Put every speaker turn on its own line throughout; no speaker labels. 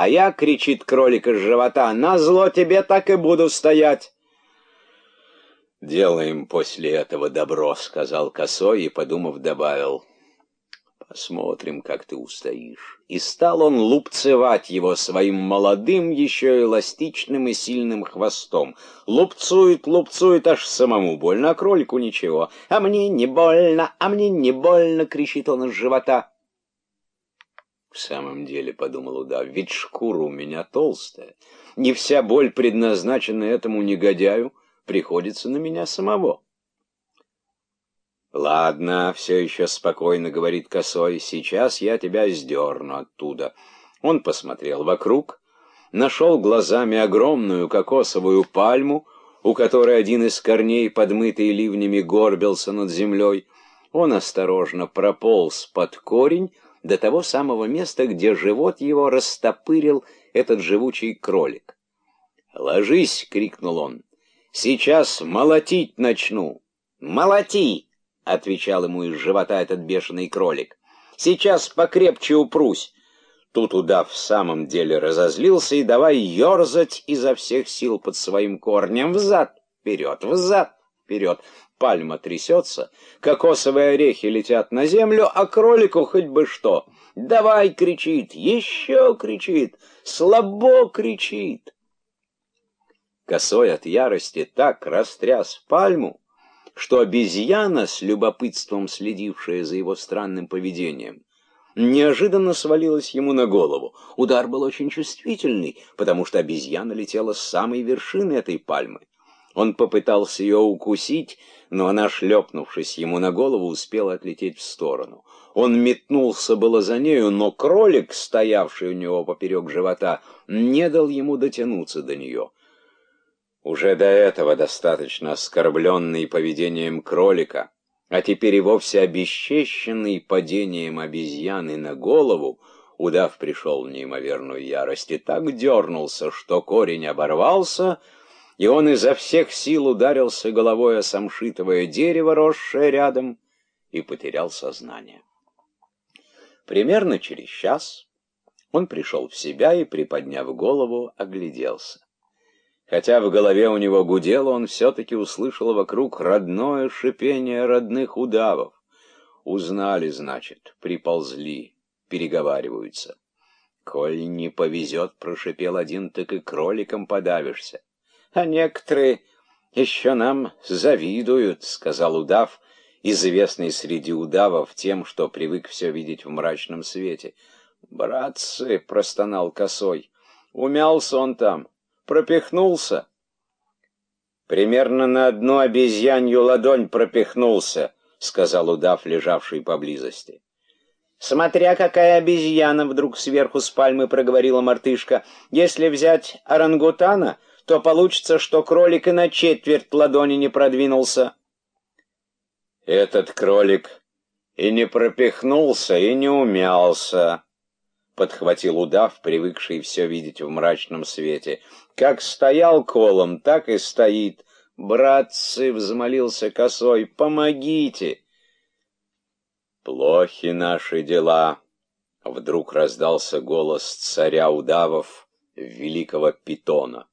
А я, кричит кролик из живота, на зло тебе так и буду стоять. «Делаем после этого добро», — сказал Косой и, подумав, добавил. «Посмотрим, как ты устоишь». И стал он лупцевать его своим молодым, еще эластичным и сильным хвостом. Лупцует, лупцует, аж самому больно, а кролику ничего. «А мне не больно, а мне не больно!» — кричит он из живота. «В самом деле», — подумал удав, — «ведь шкура у меня толстая. Не вся боль предназначена этому негодяю» приходится на меня самого. «Ладно, все еще спокойно», — говорит Косой, — «сейчас я тебя сдерну оттуда». Он посмотрел вокруг, нашел глазами огромную кокосовую пальму, у которой один из корней, подмытый ливнями, горбился над землей. Он осторожно прополз под корень до того самого места, где живот его растопырил этот живучий кролик. «Ложись!» — крикнул он. Сейчас молотить начну. Молоти, отвечал ему из живота этот бешеный кролик. Сейчас покрепче упрусь. Тут удав в самом деле разозлился и давай ерзать изо всех сил под своим корнем взад, вперед, взад, вперед. Пальма трясется, кокосовые орехи летят на землю, а кролику хоть бы что. «Давай!» — кричит, еще кричит, слабо кричит. Косой от ярости так растряс пальму, что обезьяна, с любопытством следившая за его странным поведением, неожиданно свалилась ему на голову. Удар был очень чувствительный, потому что обезьяна летела с самой вершины этой пальмы. Он попытался ее укусить, но она, шлепнувшись ему на голову, успела отлететь в сторону. Он метнулся было за нею, но кролик, стоявший у него поперек живота, не дал ему дотянуться до нее уже до этого достаточно оскорбленный поведением кролика, а теперь и вовсе обесчещенный падением обезьяны на голову, удав пришел в неимоверную ярость и так дернулся, что корень оборвался, и он изо всех сил ударился головой о самшитовое дерево, росшее рядом, и потерял сознание. Примерно через час он пришел в себя и, приподняв голову, огляделся. Хотя в голове у него гудело, он все-таки услышал вокруг родное шипение родных удавов. Узнали, значит, приползли, переговариваются. «Коль не повезет, — прошипел один, — так и кроликом подавишься. А некоторые еще нам завидуют, — сказал удав, известный среди удавов тем, что привык все видеть в мрачном свете. «Братцы!» — простонал косой. «Умялся он там, пропихнулся. Примерно на одну обезьянью ладонь пропихнулся, сказал удав, лежавший поблизости. Смотря какая обезьяна, вдруг сверху с пальмы проговорила мартышка. Если взять орангутана, то получится, что кролик и на четверть ладони не продвинулся. Этот кролик и не пропихнулся, и не умялся, подхватил удав, привыкший все видеть в мрачном свете. Как стоял колом, так и стоит. Братцы, взмолился косой, помогите. Плохи наши дела. Вдруг раздался голос царя удавов, великого питона.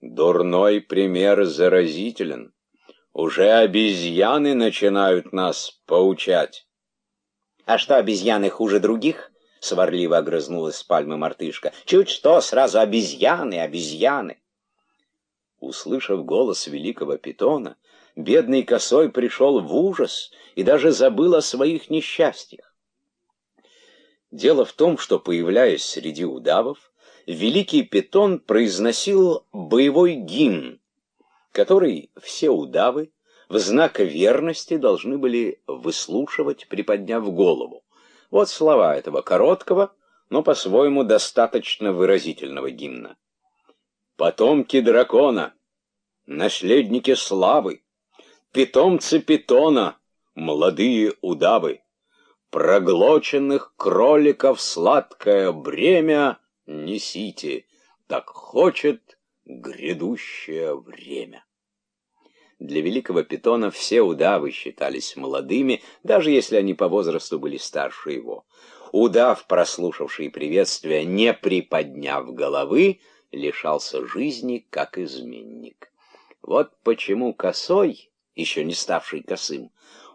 Дурной пример заразителен. Уже обезьяны начинают нас поучать. А что, обезьяны хуже других? — сварливо огрызнулась с пальмы мартышка. «Чуть что, сразу обезьяны, обезьяны!» Услышав голос великого питона, бедный косой пришел в ужас и даже забыл о своих несчастьях. Дело в том, что, появляясь среди удавов, великий питон произносил боевой гимн, который все удавы в знак верности должны были выслушивать, приподняв голову. Вот слова этого короткого, но по-своему достаточно выразительного гимна. «Потомки дракона, наследники славы, питомцы питона, молодые удавы, проглоченных кроликов сладкое бремя несите, так хочет грядущее время». Для великого питона все удавы считались молодыми, даже если они по возрасту были старше его. Удав, прослушавший приветствие, не приподняв головы, лишался жизни как изменник. Вот почему косой, еще не ставший косым,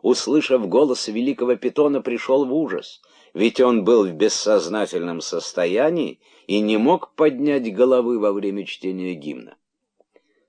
услышав голос великого питона, пришел в ужас, ведь он был в бессознательном состоянии и не мог поднять головы во время чтения гимна.